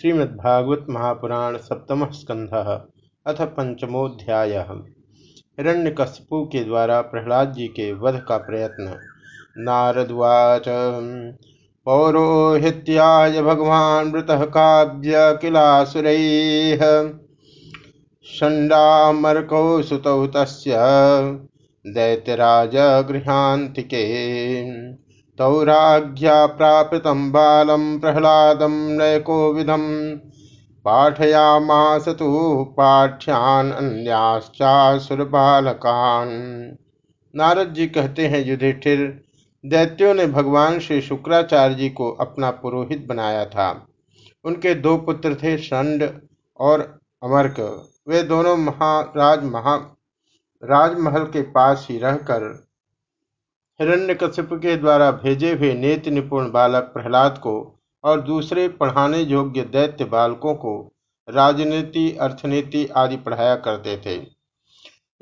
श्रीमद्भागवत महापुराण सप्तम स्कंध अथ पंचमोध्याय हिरण्यकश्यपु के द्वारा प्रहलाद जी के वध का प्रयत्न। नारदवाच, पौरोहित्याय भगवान मृत काव्य किलासुर षण्डामर्कौ सुतौ तस्य दैत्यराज तौराज्ञा प्राप्तं बालं प्रह्लादं नयकोविधं पाठयामास तु पाठ्यान अन्याश्चासुर बालकान नारद जी कहते हैं, युधिष्ठिर, दैत्यों ने भगवान श्री शुक्राचार्य जी को अपना पुरोहित बनाया था। उनके दो पुत्र थे, षंड और अमरक। वे दोनों महाराज, महा, राजमहल के पास ही रहकर हिरण्यकशिप के द्वारा भेजे हुए नेति निपुण बालक प्रहलाद को और दूसरे पढ़ाने योग्य दैत्य बालकों को राजनीति, अर्थनीति आदि पढ़ाया करते थे।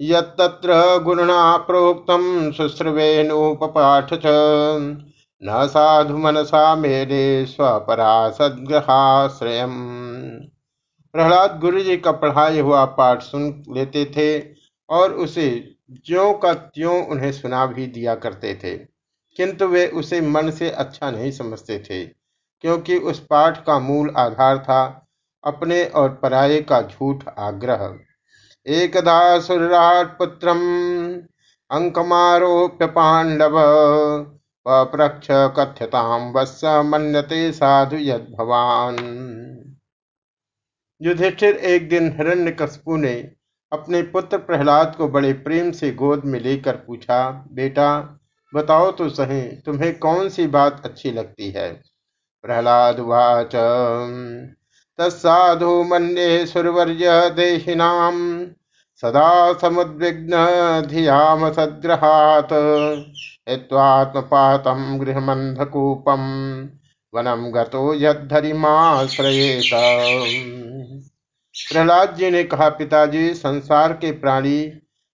यत्र गुरुणा प्रोक्तम शुश्रवेणुपाठ न साधु मनसा मेरे स्वपरा सदग्रहाश्रय प्रहलाद गुरु जी का पढ़ाया हुआ पाठ सुन लेते थे और उसे ज्यों का त्यों उन्हें सुना भी दिया करते थे, किंतु वे उसे मन से अच्छा नहीं समझते थे, क्योंकि उस पाठ का मूल आधार था अपने और पराये का झूठ आग्रह। एकदा सुरराट पुत्रम, अंकमारोप्य पांडव पप्रक्ष कथ्यताम वत्स मन्यते साधु यद भवान युधिष्ठिर एक दिन हिरण्यकशपु ने अपने पुत्र प्रहलाद को बड़े प्रेम से गोद में लेकर पूछा, बेटा, बताओ तो सही, तुम्हें कौन सी बात अच्छी लगती है? प्रहलाद वाच तत्साधु मन्ये सुरवर्य देहिनाम। सदा समुद्विग्न धियाम सद्ग्रहात हित्वात्मपातम गृहमंधकूपम वनम गतो प्रहलाद जी ने कहा, पिताजी, संसार के प्राणी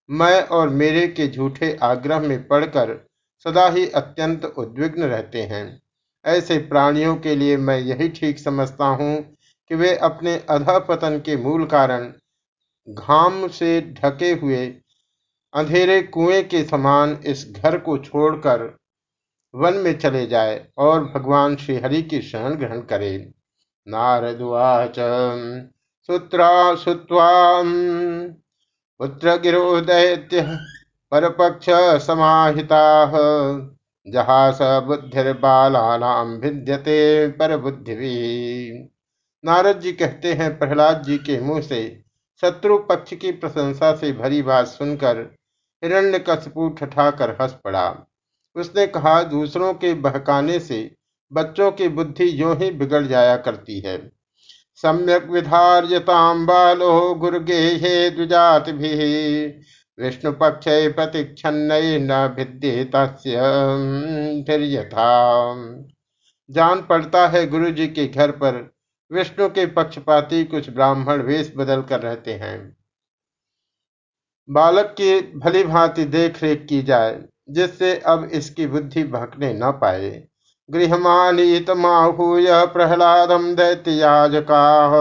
मैं और मेरे के झूठे आग्रह में पड़कर सदा ही अत्यंत उद्विग्न रहते हैं। ऐसे प्राणियों के लिए मैं यही ठीक समझता हूँ कि वे अपने अधा पतन के मूल कारण घाम से ढके हुए अंधेरे कुएँ के समान इस घर को छोड़कर वन में चले जाए और भगवान श्रीहरि की शरण ग्रहण करे। नारदवाच सुत्रा पुत्र गिरो परपक्ष समाहिता। जहास बुद्धिर्बालानाम भिद्यते पर बुद्धि नारद जी कहते हैं, प्रहलाद जी के मुँह से शत्रु पक्ष की प्रशंसा से भरी बात सुनकर हिरण्य कशपू ठठाकर हंस पड़ा। उसने कहा, दूसरों के बहकाने से बच्चों की बुद्धि यों ही बिगड़ जाया करती है। सम्यक विधार्यताम बालो गुरुगेहे द्विजाति विष्णु पक्ष प्रतिक्षण न भिद्यता जान पड़ता है गुरु जी के घर पर। विष्णु के पक्षपाती कुछ ब्राह्मण वेश बदल कर रहते हैं। बालक की भली भांति देख रेख की जाए, जिससे अब इसकी बुद्धि भकने न पाए। गृहमानीतमाहूय प्रह्लादं दैत्ययाजकाः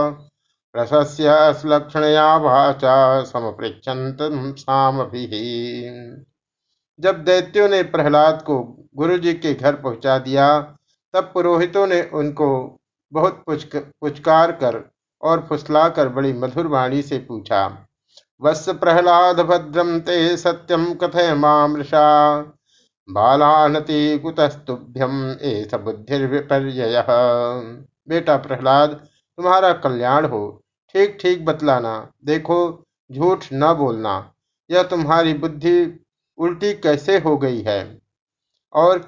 प्रशस्य लक्षणया वाचा समपृच्छन्तं सामभिः। जब दैत्यों ने प्रहलाद को गुरुजी के घर पहुँचा दिया, तब पुरोहितों ने उनको बहुत पुचकार कर और फुसलाकर बड़ी मधुर वाणी से पूछा, वत्स प्रहलाद भद्रम ते सत्यम कथय मामृषा बालानति कुतस्तुभ्यम एस बुद्धिर्विपर्य बेटा प्रहलाद, तुम्हारा कल्याण हो। ठीक ठीक बतलाना। देखो, झूठ न बोलना। यह तुम्हारी बुद्धि उल्टी कैसे हो गई है? और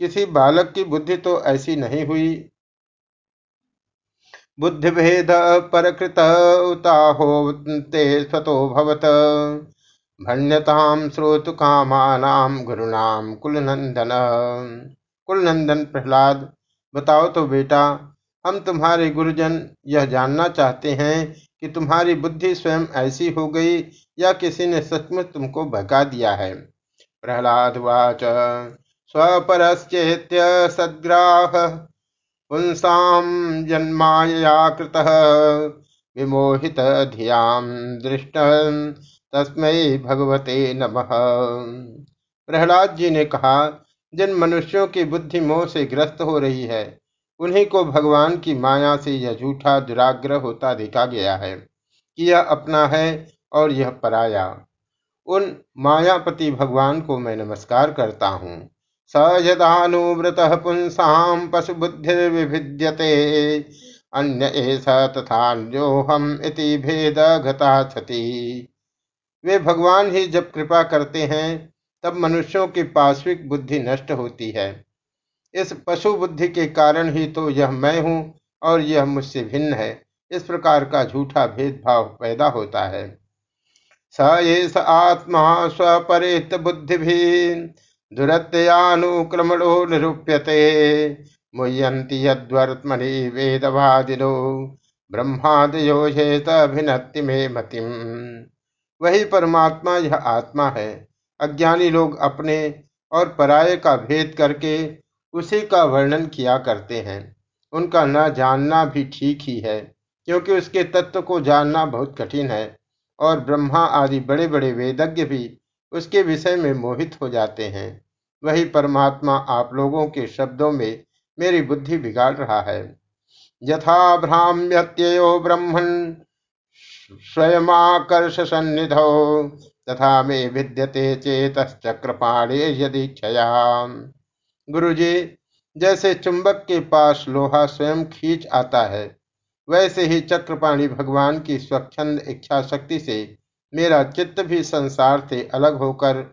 किसी बालक की बुद्धि तो ऐसी नहीं हुई। बुद्धि भेद परकृत उताहो, ते स्वतो भवत। भण्यताम श्रोतु कामानाम गुरुनाम कुलनंदन। कुलनंदन प्रहलाद, बताओ तो बेटा, हम तुम्हारे गुरुजन यह जानना चाहते हैं कि तुम्हारी बुद्धि स्वयं ऐसी हो गई या किसी ने सचमुच तुमको बहका दिया है? प्रहलाद वाच, स्वपरश्चेत्य सद्ग्राह पुंसाम जन्माया कृत विमोहित धियाम दृष्ट। तस्मय भगवते नमः। प्रहलाद जी ने कहा, जिन मनुष्यों की बुद्धि मोह से ग्रस्त हो रही है, उन्हीं को भगवान की माया से यह झूठा दुराग्रह होता देखा गया है कि यह अपना है और यह पराया। उन मायापति भगवान को मैं नमस्कार करता हूँ। स यदानुव्रत पुंसाम पशु बुद्धि विभिद्यते अन्य ऐसा तथान्योहम इति भेद घता सती वे भगवान ही जब कृपा करते हैं, तब मनुष्यों की पाश्विक बुद्धि नष्ट होती है। इस पशु बुद्धि के कारण ही तो यह मैं हूँ और यह मुझसे भिन्न है। इस प्रकार का झूठा भेदभाव पैदा होता है। स एष आत्मा स्वपरेत बुद्धि भी दुरत्यनुक्रमणो निरूप्यते। मुह्यंति यद्वर्त्मनि वेदवादिनो ब्रह्मादयो अभिनत्ति में मतिम। वही परमात्मा यह आत्मा है। अज्ञानी लोग अपने और पराये का भेद करके उसी का वर्णन किया करते हैं। उनका न जानना भी ठीक ही है, क्योंकि उसके तत्व को जानना बहुत कठिन है और ब्रह्मा आदि बड़े बड़े वेदज्ञ भी उसके विषय में मोहित हो जाते हैं। वही परमात्मा आप लोगों के शब्दों में मेरी बुद्धि बिगाड़ रहा है। यथा भ्राम्यत्ययो ब्रह्मण स्वयमाकर्ष सन्निधौ तथा मे विद्यते चेतश्चक्रपाणे यदि क्षया गुरुजी, जैसे चुंबक के पास लोहा स्वयं खींच आता है, वैसे ही चक्रपाणी भगवान की स्वच्छंद इच्छा शक्ति से मेरा चित्त भी संसार से अलग होकर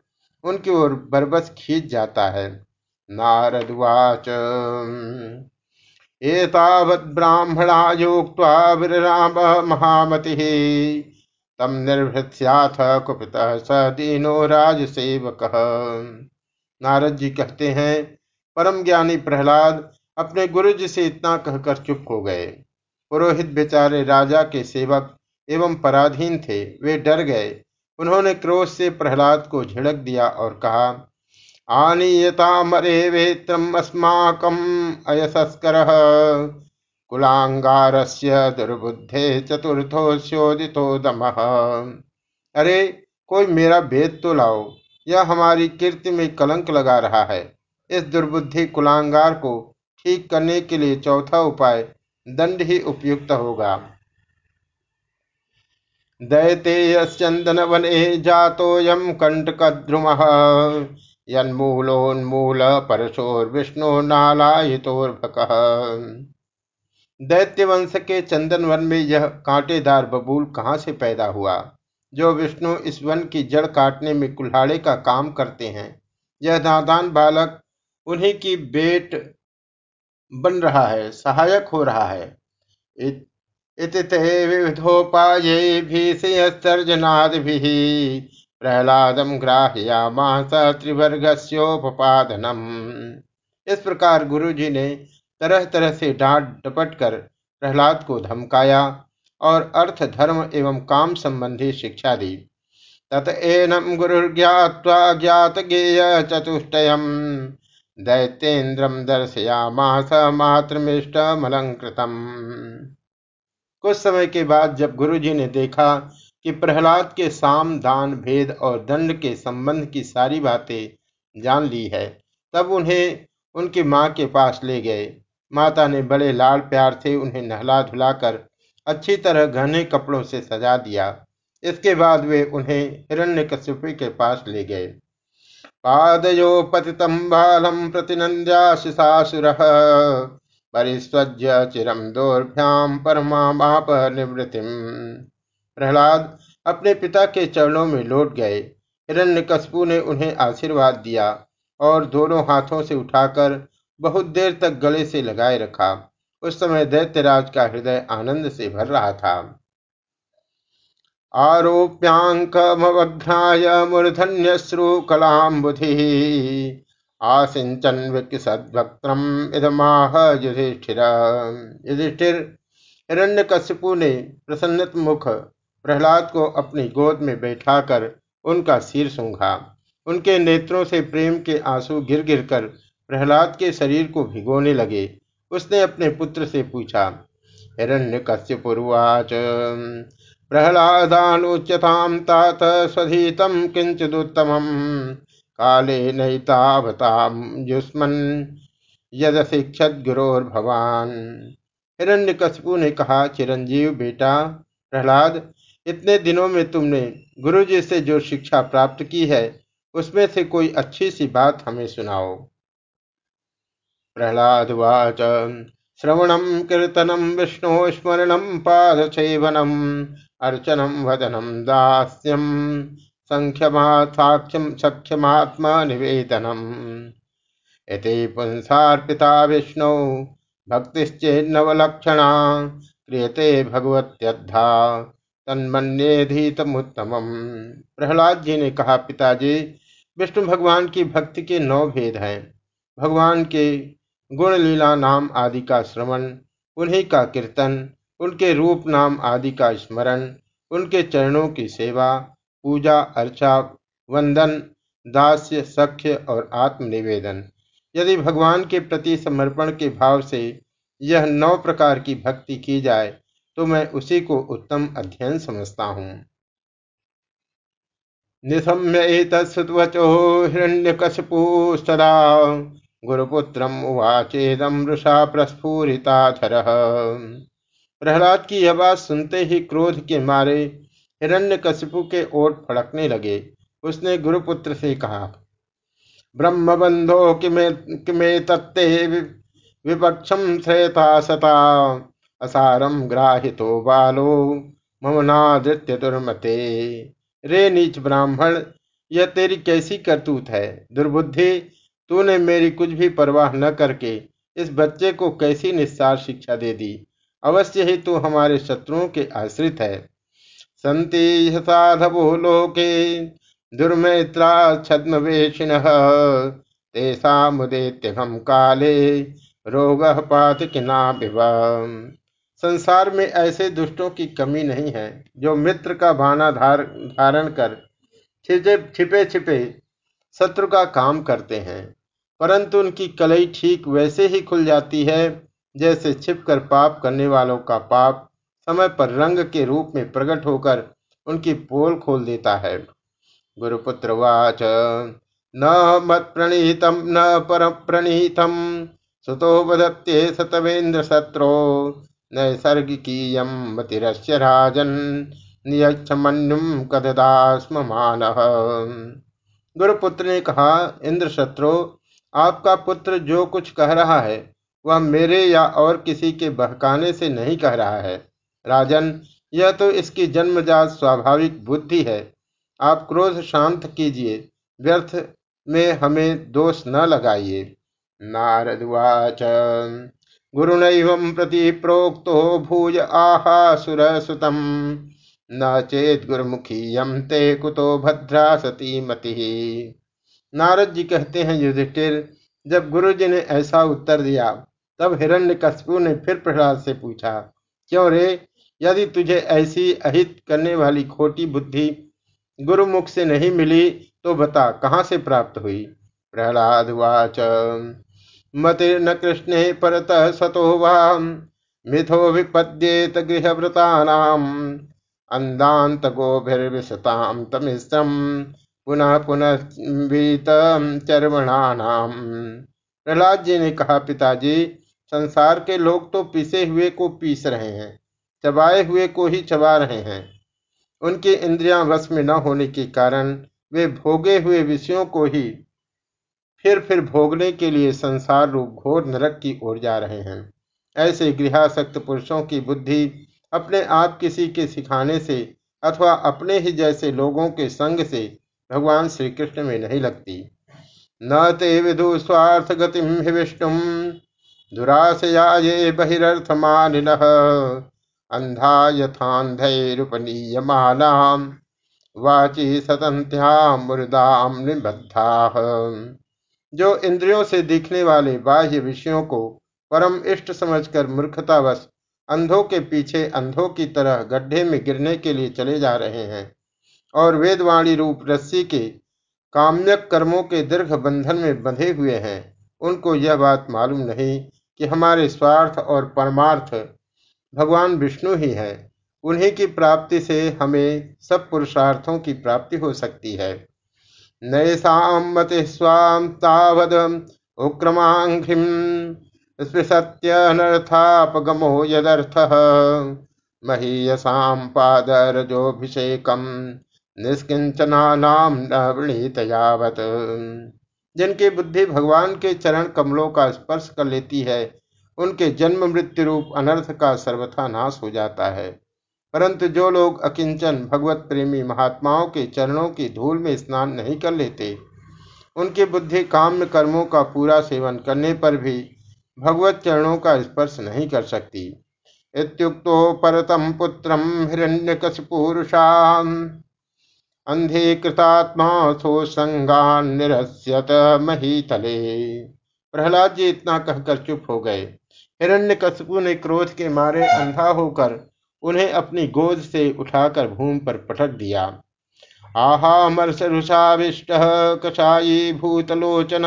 उनकी ओर बरबस खींच जाता है। नारदवाच एतावद्ब्राह्मणा योक्त्वा विराम महामति। तम निर्भृत्याथ कुपित स दीनो राजसेवक। नारद जी कहते हैं, परम ज्ञानी प्रहलाद अपने गुरु जी से इतना कहकर चुप हो गए। पुरोहित बेचारे राजा के सेवक एवं पराधीन थे, वे डर गए। उन्होंने क्रोध से प्रहलाद को झिड़क दिया और कहा आनीयता मरे वेत्रम अयसस्कर कुलांगारस्य दुर्बुद्धे चतुर्थोस्योदितो दम। अरे, कोई मेरा भेद तो लाओ। यह हमारी कीर्ति में कलंक लगा रहा है। इस दुर्बुद्धि कुलांगार को ठीक करने के लिए चौथा उपाय दंड ही उपयुक्त होगा। दैतेयश्चंदन वने जातोयम कंटकद्रुम। यन्मूलोन्मूल परशोर्विष्णु नालायितोर्भक दैत्य वंश के चंदन वन में यह कांटेदार बबूल कहाँ से पैदा हुआ? जो विष्णु इस वन की जड़ काटने में कुल्हाड़े का काम करते हैं। यह नादान बालक उन्हीं की बेट बन रहा है, सहायक हो रहा है। इति ते विविधोपायैर्भिषयसर्जनादिभिः प्रहलादम ग्राह्यामास त्रिवर्गस्योपादनम इस प्रकार गुरु जी ने तरह तरह से डांट डपट कर प्रहलाद को धमकाया और अर्थ, धर्म एवं काम संबंधी शिक्षा दी। तत एनम गुरु ज्ञात गेय चतुष्टयम। दैत्येन्द्रम दर्शयामास मातृमिष्टमलंकृतम कुछ समय के बाद जब गुरुजी ने देखा कि प्रहलाद के साम, दान, भेद और दंड के संबंध की सारी बातें जान ली है। तब उन्हें उनकी माँ के पास ले गए। माता ने बड़े लाल प्यार से उन्हें नहला धुलाकर अच्छी तरह घने कपड़ों से सजा दिया। इसके बाद वे उन्हें हिरण्यकशिपु के पास ले गए। पादयो पतितम बालम प्रतिनंद्याशिषासुर परिस्वज्य चिरम दोर्भ्याम परमाप निवृत्तिम प्रहलाद अपने पिता के चरणों में लौट गए। हिरण्यकशपु ने उन्हें आशीर्वाद दिया और दोनों हाथों से उठाकर बहुत देर तक गले से लगाए रखा। उस समय दैत्यराज का हृदय आनंद से भर रहा था। आरोप्यांकमवघ्राय मूर्धन्यश्रु कलाम्बुधि आसिंचन विकसद्वक्त्रम इदमाह युधिष्ठिर। युधिष्ठिर हिरण्यकशिपु ने प्रसन्नत मुख प्रहलाद को अपनी गोद में बैठाकर उनका सिर सूंघा। उनके नेत्रों से प्रेम के आँसू गिर गिर कर प्रहलाद के शरीर को भिगोने लगे। उसने अपने पुत्र से पूछा हिरण्य कश्यपुर्वाच प्रहलादानुच्यतां तात स्वधीतं किञ्चिदुत्तमम्। काले नैतावतां युष्मन् यदशिक्षत गुरोर्भवान। हिरण्यकशिपु ने कहा, चिरंजीव बेटा, प्रहलाद इतने दिनों में तुमने गुरु जी से जो शिक्षा प्राप्त की है, उसमें से कोई अच्छी सी बात हमें सुनाओ। प्रहलाद वाच श्रवणम कीर्तनम विष्णु स्मरणम पादसेवनम अर्चनम वदनम दास्यम संख्यमा साक्ष्यम सख्यमात्मा निवेदनम इति पुंसार्पिता विष्णु, भक्तिश्चेन्नवलक्षणा, क्रियते भगवत्यद्धा। तन्मन्येधीतमुत्तम प्रहलाद जी ने कहा, पिताजी, विष्णु भगवान की भक्ति के नौ भेद हैं। भगवान के गुण लीला नाम आदि का श्रवण, उन्हीं का कीर्तन, उनके रूप नाम आदि का स्मरण, उनके चरणों की सेवा, पूजा, अर्चा, वंदन, दास्य, सख्य और आत्मनिवेदन। यदि भगवान के प्रति समर्पण के भाव से यह नौ प्रकार की भक्ति की जाए तो मैं उसी को उत्तम अध्ययन समझता हूँ। निशम्येतत्सुवचो हिरण्यकशपु सदा गुरुपुत्रम उवाचेदम वृषा प्रस्फुरिताधर प्रहलाद की यह बात सुनते ही क्रोध के मारे हिरण्य हिरण्यकशिपु के ओट फड़कने लगे। उसने गुरुपुत्र से कहा, ब्रह्मबंधो किमे किमे तत्ते विपक्षम श्रेता सता। असारम ग्राहितो बालो ममनादृत्य दुर्मते। रे नीच ब्राह्मण, यह तेरी कैसी करतूत है? दुर्बुद्धि, तूने मेरी कुछ भी परवाह न करके इस बच्चे को कैसी निस्सार शिक्षा दे दी? अवश्य ही तू हमारे शत्रुओं के आश्रित है। संति साधवो लोके, दुर्मैत्रा छद्मवेशिन। तेषा मुदेत्यघम काले रोग पात किना संसार में ऐसे दुष्टों की कमी नहीं है, जो मित्र का भाना धार, धारण कर छिपे छिपे छिपे शत्रु का काम करते हैं। परंतु उनकी कलई ठीक वैसे ही खुल जाती है, जैसे छिपकर पाप करने वालों का पाप समय पर रंग के रूप में प्रकट होकर उनकी पोल खोल देता है। गुरुपुत्र वाच, न मत प्रणीतम, न पर प्रणीतम, सुतो वदत्ये सतवेन्द्र शत्रो नैसर्गिकीयं मतिरस्य राजन् नियक्षमन्युम कददास्म मान गुरुपुत्र ने कहा इंद्र शत्रु आपका पुत्र जो कुछ कह रहा है, वह मेरे या और किसी के बहकाने से नहीं कह रहा है। राजन, यह तो इसकी जन्मजात स्वाभाविक बुद्धि है। आप क्रोध शांत कीजिए, व्यर्थ में हमें दोष न लगाइए। नारदवाच गुरुनैवं प्रति प्रोक्तो भूय सुतम न चेत गुरुमुखीयम ते कुतो भद्रा सती मति। नारद जी कहते हैं, युधिष्ठिर, जब गुरु जी ने ऐसा उत्तर दिया, तब हिरण्यकशिपु ने फिर प्रहलाद से पूछा, क्यों रे, यदि तुझे ऐसी अहित करने वाली खोटी बुद्धि गुरुमुख से नहीं मिली तो बता, कहाँ से प्राप्त हुई? प्रहलाद वाच। मतिर्न कृष्णे परतः सतो वा मिथो विपद्येत गृहव्रतानाम्। अन्दान्त गोभिर्विशतां तमिश्रम पुनः पुनः चरवणानाम प्रहलाद जी ने कहा, पिताजी, संसार के लोग तो पीसे हुए को पीस रहे हैं, चबाए हुए को ही चबा रहे हैं। उनकी इंद्रियाँ वश में न होने के कारण वे भोगे हुए विषयों को ही फिर फिर भोगने के लिए संसार रूप घोर नरक की ओर जा रहे हैं। ऐसे गृहासक्त पुरुषों की बुद्धि अपने आप किसी के सिखाने से अथवा अपने ही जैसे लोगों के संग से भगवान श्री कृष्ण में नहीं लगती। न ते विदु स्वार्थ गति विष्णु, दुराशया ये बहिर्थ मानिन अंधा यथांधरुपनीयमाना वाची सतंत्या मुर्दाम निबद्धा। जो इंद्रियों से दिखने वाले बाह्य विषयों को परम इष्ट समझकर मूर्खतावश अंधों के पीछे अंधों की तरह गड्ढे में गिरने के लिए चले जा रहे हैं और वेदवाणी रूप रस्सी के काम्यक कर्मों के दीर्घ बंधन में बंधे हुए हैं, उनको यह बात मालूम नहीं कि हमारे स्वार्थ और परमार्थ भगवान विष्णु ही है। उन्हीं की प्राप्ति से हमें सब पुरुषार्थों की प्राप्ति हो सकती है। नैषाम मति स्वाम तावद उक्रमाघ्रिम स्पृशत्यनर्थापगमो यदर्थ। महीयसाम पादरजोभिषेकम निष्किंचना नाम नवृणीत यावत। जिनकी बुद्धि भगवान के चरण कमलों का स्पर्श कर लेती है, उनके जन्म मृत्यु रूप अनर्थ का सर्वथा नाश हो जाता है। परंतु जो लोग अकिंचन, भगवत प्रेमी, महात्माओं के चरणों की धूल में स्नान नहीं कर लेते, उनकी बुद्धि काम्य कर्मों का पूरा सेवन करने पर भी भगवत चरणों का स्पर्श नहीं कर सकती। इत्युक्तो परतम पुत्रम हिरण्यकशिपुरुषा अंधीकृतात्मा सो संगान निरस्यत महीतले। प्रहलाद जी इतना कहकर चुप हो गए। हिरण्यकशिपु ने क्रोध के मारे अंधा होकर उन्हें अपनी गोद से उठाकर भूमि पर पटक दिया। आहामर्षरुषाविष्ट कषायी भूतलोचन,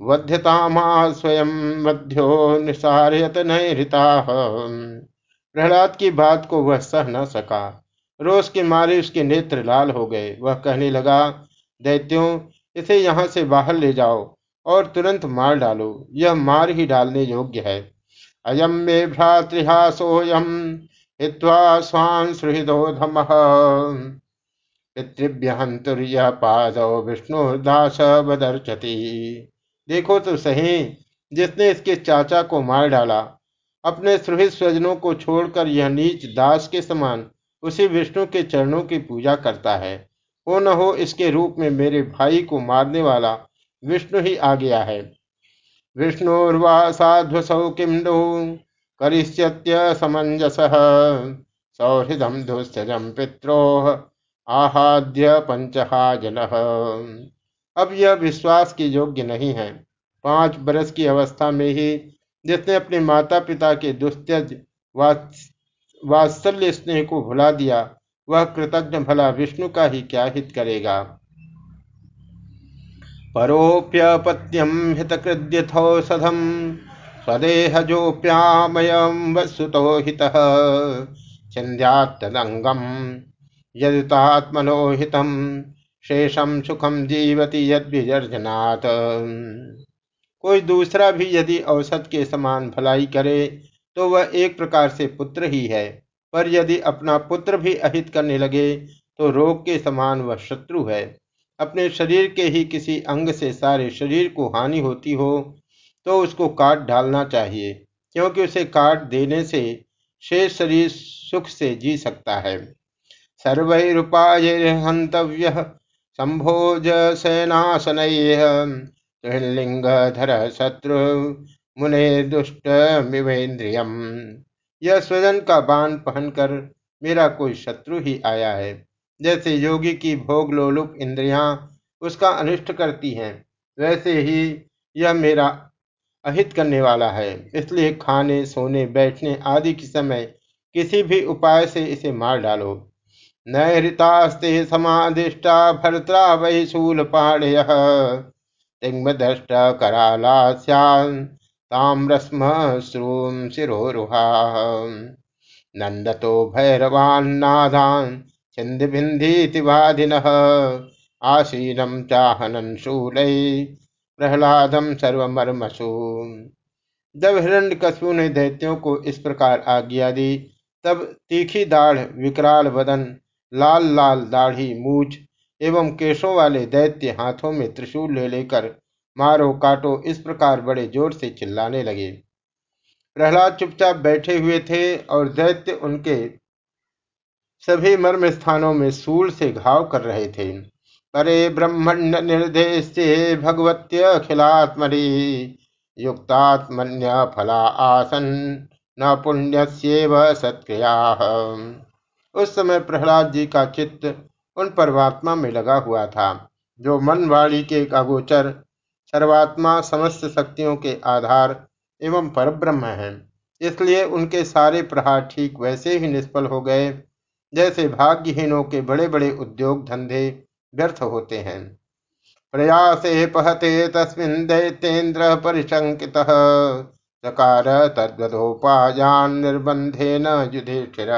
वध्यतामा स्वयं वध्यो निसारयत नैता प्रहलाद की बात को वह सह न सका। रोष के मारे उसके नेत्र लाल हो गए। वह कहने लगा, दैत्यों, इसे यहाँ से बाहर ले जाओ और तुरंत मार डालो। यह मार ही डालने योग्य है। अयम मे भ्रातृहासोयम हित्वा स्वान सुहृदोधम पितृभ्य पादौ विष्णुदास बदर्चति देखो तो सही, जिसने इसके चाचा को मार डाला, अपने सुहृद स्वजनों को छोड़कर यह नीच दास के समान उसी विष्णु के चरणों की पूजा करता है। हो न हो, इसके रूप में मेरे भाई को मारने वाला विष्णु ही आ गया है। विष्णुर्वा साध्वसौ किम नो करिष्यत्य समंजस। सौहृदम दुस्तजम पित्रोह आहाद्य पंचहा जन अब यह विश्वास के योग्य नहीं है। पाँच बरस की अवस्था में ही जिसने अपने माता पिता के दुस्त्यज वात्सल्य स्नेह को भुला दिया, वह कृतज्ञ भला विष्णु का ही क्या हित करेगा? परोप्यपत्यम हितकृद्यथौषधम। स्वदेहजोप्यामयम वसुतो हित। छिंद्यात्तदंगम यदुतात्मनो हितम शेषम सुखम जीवती यद विजर्जनात् कोई दूसरा भी यदि औसत के समान भलाई करे तो वह एक प्रकार से पुत्र ही है। पर यदि अपना पुत्र भी अहित करने लगे तो रोग के समान वह शत्रु है। अपने शरीर के ही किसी अंग से सारे शरीर को हानि होती हो तो उसको काट डालना चाहिए, क्योंकि उसे काट देने से शेष शरीर सुख से जी सकता है। सर्वैरुपाय हंतव्य संभोज सेनासन लिंगधर शत्रु मुने दुष्ट मिवेन्द्रियम यह स्वजन का बाण पहनकर मेरा कोई शत्रु ही आया है। जैसे योगी की भोग लोलुप इंद्रियाँ उसका अनिष्ट करती हैं, वैसे ही यह मेरा अहित करने वाला है। इसलिए खाने, सोने, बैठने आदि के समय किसी भी उपाय से इसे मार डालो। नैतास्ते समादिष्टा भर्त्रा वही शूल पाणय तिंगदष्ट कराला ताम्रस्म श्रूम शिरोरुहा। नंदतो भैरवान्नादान आसीनम चाहनन शूल प्रहलादम सर्वमर्मसु। जब हिरण्य कशु ने दैत्यों को इस प्रकार आज्ञा दी। तब तीखी दाढ़, विकराल वदन, लाल लाल दाढ़ी, मूछ एवं केशों वाले दैत्य हाथों में त्रिशूल ले लेकर मारो काटो इस प्रकार बड़े ज़ोर से चिल्लाने लगे। प्रहलाद चुपचाप बैठे हुए थे और दैत्य उनके सभी मर्म स्थानों में सूल से घाव कर रहे थे। परे ब्रह्मण्य निर्देश भगवत्यखिलात्मरी युक्तात्मन्य फला आसन, न पुण्य सत्क्रिया। उस समय प्रहलाद जी का चित्त उन परमात्मा में लगा हुआ था, जो मन वाणी के अगोचर, सर्वात्मा समस्त शक्तियों के आधार एवं परब्रह्म है। इसलिए उनके सारे प्रहार ठीक वैसे ही निष्फल हो गए, जैसे भाग्यहीनों के बड़े बड़े उद्योग धंधे व्यर्थ होते हैं। प्रयासे पहते तस्मिन् दैत्येन्द्र परिशंकित सकार तद्वदोपायान निर्बंधे न युधिष्ठिर।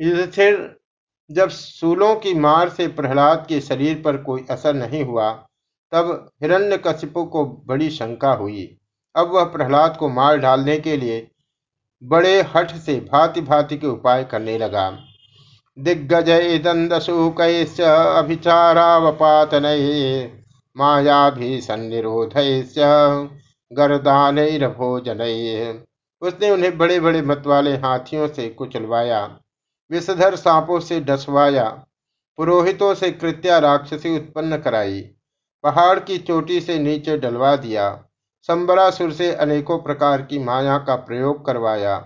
युधिष्ठिर, जब सूलों की मार से प्रहलाद के शरीर पर कोई असर नहीं हुआ, तब हिरण्यकशिपु को बड़ी शंका हुई। अब वह प्रहलाद को मार डालने के लिए बड़े हठ से भांति भांति के उपाय करने लगा। दिग्गजय दंदसूक अभिचारावपातन माया भी सन्निरोध गर्दान भोजन उसने उन्हें बड़े बड़े मतवाले हाथियों से कुचलवाया, विषधर सांपों से डसवाया, पुरोहितों से कृत्या राक्षसी उत्पन्न कराई, पहाड़ की चोटी से नीचे डलवा दिया, संबरासुर से अनेकों प्रकार की माया का प्रयोग करवाया,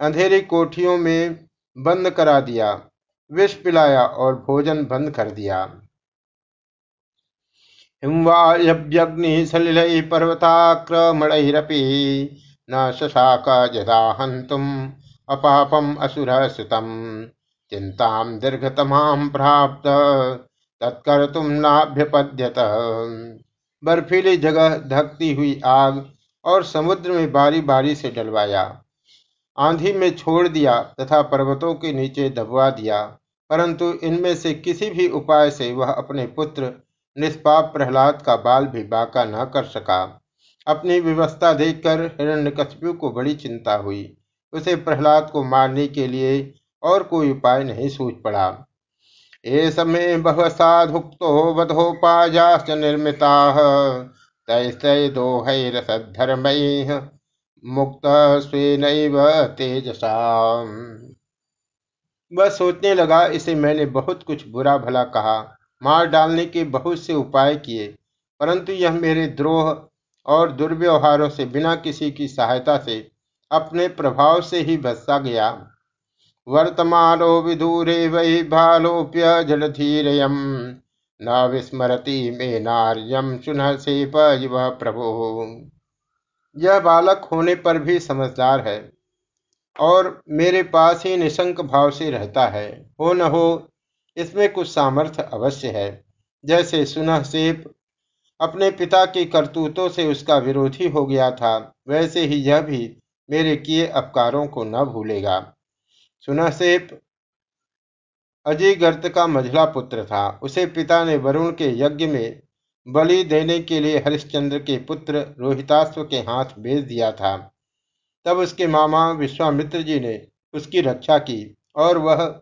अंधेरी कोठियों में बंद करा दिया विष पिलाया और भोजन बंद कर दिया। हिमवायव्यग्नि सलिल पर्वताक्रमणरपी न शशाक जदा हंतुम अपापम असुर सुतम चिंता दीर्घतमाम प्राप्त तत्कर तुम नाभ्यपद्यत। बर्फीली जगह धकती हुई आग और समुद्र में बारी बारी से डलवाया। आंधी में छोड़ दिया तथा पर्वतों के नीचे दबवा दिया। परंतु इनमें से किसी भी उपाय से वह अपने पुत्र निष्पाप प्रहलाद का बाल भी बाका न कर सका। अपनी व्यवस्था देखकर हिरण्यकश्यप को बड़ी चिंता हुई। उसे प्रहलाद को मारने के लिए और कोई उपाय नहीं सूझ पड़ा। ये समय बह साधुक्तो वधोपायाश्च निर्मिता दोहैरसद्धर्म मुक्त तेजसा वह सोचने लगा, इसे मैंने बहुत कुछ बुरा भला कहा, मार डालने के बहुत से उपाय किए, परंतु यह मेरे द्रोह और दुर्व्यवहारों से बिना किसी की सहायता से अपने प्रभाव से ही बसा गया। वर्तमानो विदूरे वही भालोप्य जलधीरयम, न विस्मरती में नार्यम सुन से प्रभु। यह बालक होने पर भी समझदार है। और मेरे पास ही निशंक भाव से रहता है। हो न हो, इसमें कुछ सामर्थ्य अवश्य है। जैसे सुनह सेप अपने पिता की करतूतों से उसका विरोधी हो गया था, वैसे ही यह भी मेरे किए अपकारों को न भूलेगा। सुना से अजीगर्त का मझला पुत्र था। उसे पिता ने वरुण के यज्ञ में बलि देने के लिए हरिश्चंद्र के पुत्र रोहिताश्व के हाथ भेज दिया था। तब उसके मामा विश्वामित्र जी ने उसकी रक्षा की और वह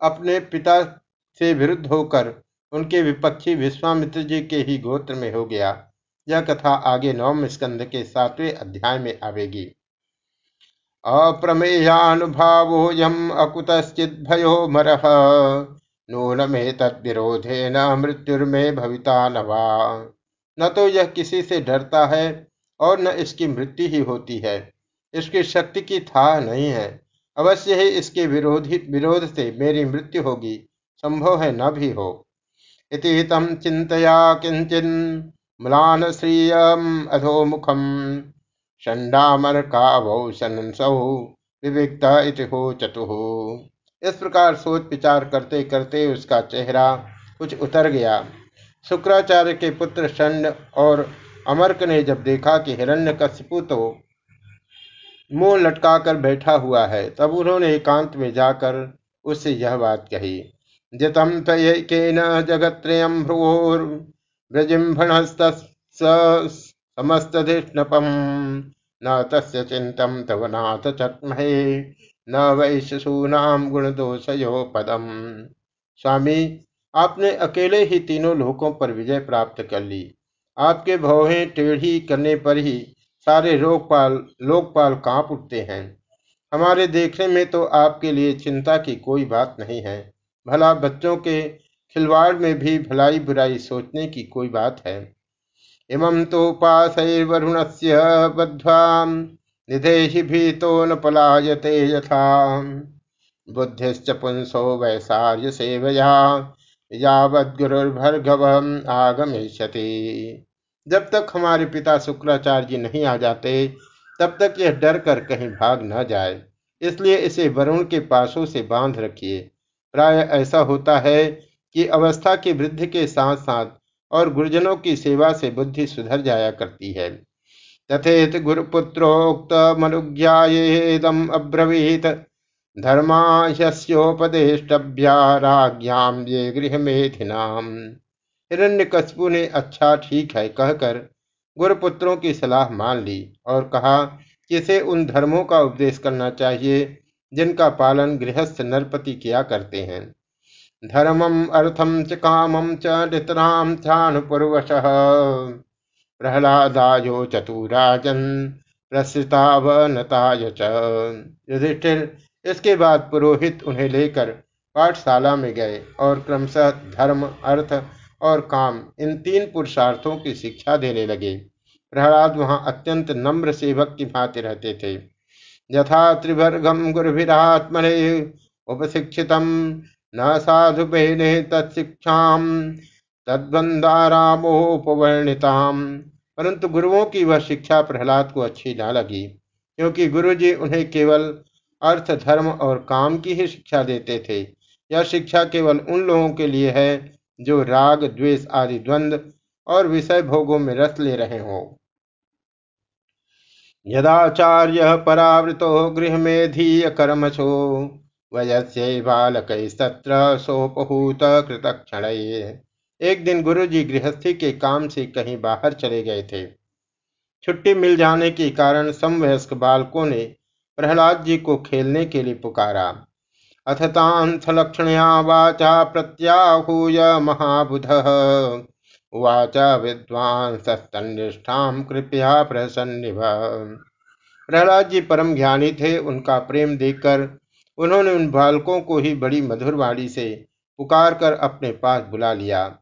अपने पिता से विरुद्ध होकर उनके विपक्षी विश्वामित्र जी के ही गोत्र में हो गया। यह कथा आगे नवम स्कंद के सातवें अध्याय में आवेगी। अप्रमेयानुभावोऽयम् अकुतश्चिद्भयो नून में मृत्युर्मे भविता न वा। न तो यह किसी से डरता है और न इसकी मृत्यु ही होती है। इसकी शक्ति की था नहीं है। अवश्य ही इसके विरोधी विरोध से मेरी मृत्यु होगी। संभव है न भी हो। इति तम चिंतया किंचन म्लान श्रियम अधोमुखम। षंडामर कावौ विविक्ता इति हो चतुः इस प्रकार सोच विचार करते करते उसका चेहरा कुछ उतर गया। शुक्राचार्य के पुत्र षंड और अमरक ने जब देखा कि हिरण्य हिरण्यकशिपु तो मुँह लटकाकर बैठा हुआ है, तब उन्होंने एकांत में जाकर उससे यह बात कही जतम तयकेन जगत्रयम भ्रुवोर समस्तधिष्णपम न तस्य चिंतम तव नाथ चक्महे, न वै शिशूनाम गुण दोषयो पदम स्वामी, आपने अकेले ही तीनों लोकों पर विजय प्राप्त कर ली। आपके भौहें टेढ़ी करने पर ही सारे रोगपाल, लोकपाल काँप उठते हैं। हमारे देखने में तो आपके लिए चिंता की कोई बात नहीं है। भला बच्चों के खिलवाड़ में भी भलाई बुराई सोचने की कोई बात है। इमं तो पाशैर्वरुणस्य बद्ध्वा निधेहि भीतो न पलायते यथा बुद्धिश्च पुंसो वैसार्य सेवया यावद्गुरुर्भर्गव आगमिष्यति। जब तक हमारे पिता शुक्राचार्य जी नहीं आ जाते, तब तक यह डर कर कहीं भाग न जाए। इसलिए इसे वरुण के पासों से बाँध रखिए। प्राय ऐसा होता है कि अवस्था की वृद्धि के साथ साथ और गुरुजनों की सेवा से बुद्धि सुधर जाया करती है। तथेत गुरुपुत्रोक्त मनुज्ञाएदम अब्रवीत। धर्माशस्योपदेष्टभ्या ये गृह मेधिनाम। हिरण्यकशपु ने अच्छा ठीक है, कहकर गुरुपुत्रों की सलाह मान ली और कहा कि इसे उन धर्मों का उपदेश करना चाहिए, जिनका पालन गृहस्थ नरपति किया करते हैं। धर्मम, अर्थम च कामम च नितराम ध्यानपूर्वश प्रहलादायो चतुराजन, प्रसृतावनताय युधिष्ठिर इसके बाद पुरोहित उन्हें लेकर पाठशाला में गए और क्रमशः धर्म, अर्थ और काम इन तीन पुरुषार्थों की शिक्षा देने लगे। प्रहलाद वहाँ अत्यंत नम्र सेवक की भांति रहते थे। यथा त्रिवर्गम गुरुभिरात्मने उपशिक्षित, न साधु बेने तत्शिक्षा तद्वंदारामोपवर्णिताम परंतु गुरुओं की वह शिक्षा प्रहलाद को अच्छी ना लगी, क्योंकि गुरुजी उन्हें केवल अर्थ, धर्म और काम की ही शिक्षा देते थे। यह शिक्षा केवल उन लोगों के लिए है जो राग, द्वेष आदि द्वंद्व और विषय भोगों में रस ले रहे हों। यदाचार्य परावृतो गृह में धीय कर्मशो वयस्य बालक सत्र सोपहूत कृतक्षण एक दिन गुरुजी गृहस्थी के काम से कहीं बाहर चले गए थे। छुट्टी मिल जाने के कारण समवयस्क बालकों ने प्रहलाद जी को खेलने के लिए पुकारा। अथतांथ लक्षणया वाचा प्रत्याहूय महाबुध। वाचा विद्वान सस्तनिष्ठा कृपया प्रसन्निभ प्रहलाद जी परम ज्ञानी थे, उनका प्रेम देखकर उन्होंने उन बालकों को ही बड़ी मधुर वाणी से पुकार कर अपने पास बुला लिया।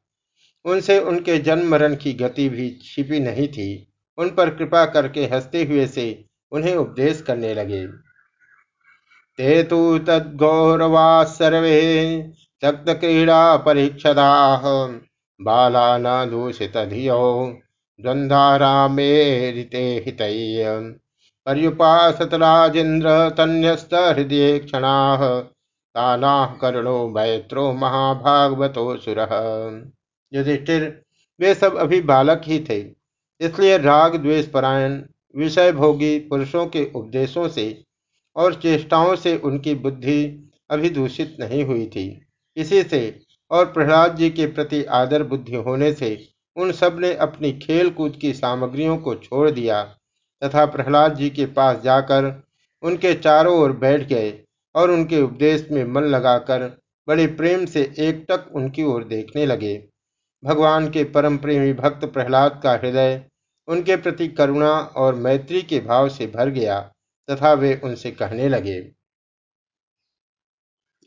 उनसे उनके जन्म मरण की गति भी छिपी नहीं थी। उन पर कृपा करके हँसते हुए से उन्हें उपदेश करने लगे। ते तो तद्गौरवा सर्वे तक्त क्रीड़ा परीक्षदा बाला न दूषित धियो द्वंद्वारामेरिते हित। पर्युपासत राजेन्द्र तन्यस्त हृदय क्षणा। ताना करुणो मैत्रो महाभागवतो सुर। युधिष्ठिर, वे सब अभी बालक ही थे, इसलिए राग, द्वेष, परायण विषय भोगी पुरुषों के उपदेशों से और चेष्टाओं से उनकी बुद्धि अभी दूषित नहीं हुई थी। इसी से और प्रहलाद जी के प्रति आदर बुद्धि होने से उन सबने अपनी खेल कूद की सामग्रियों को छोड़ दिया तथा प्रहलाद जी के पास जाकर उनके चारों ओर बैठ गए और उनके उपदेश में मन लगाकर बड़े प्रेम से एकटक उनकी ओर देखने लगे। भगवान के परम प्रेमी भक्त प्रहलाद का हृदय उनके प्रति करुणा और मैत्री के भाव से भर गया। तथा वे उनसे कहने लगे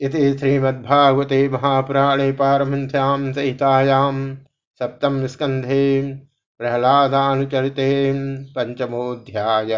इति श्रीमद्भागवते महापुराणे पारमश्याम सहितायाम सप्तम स्कंधे प्रहलादानुचरिते पंचमोध्याय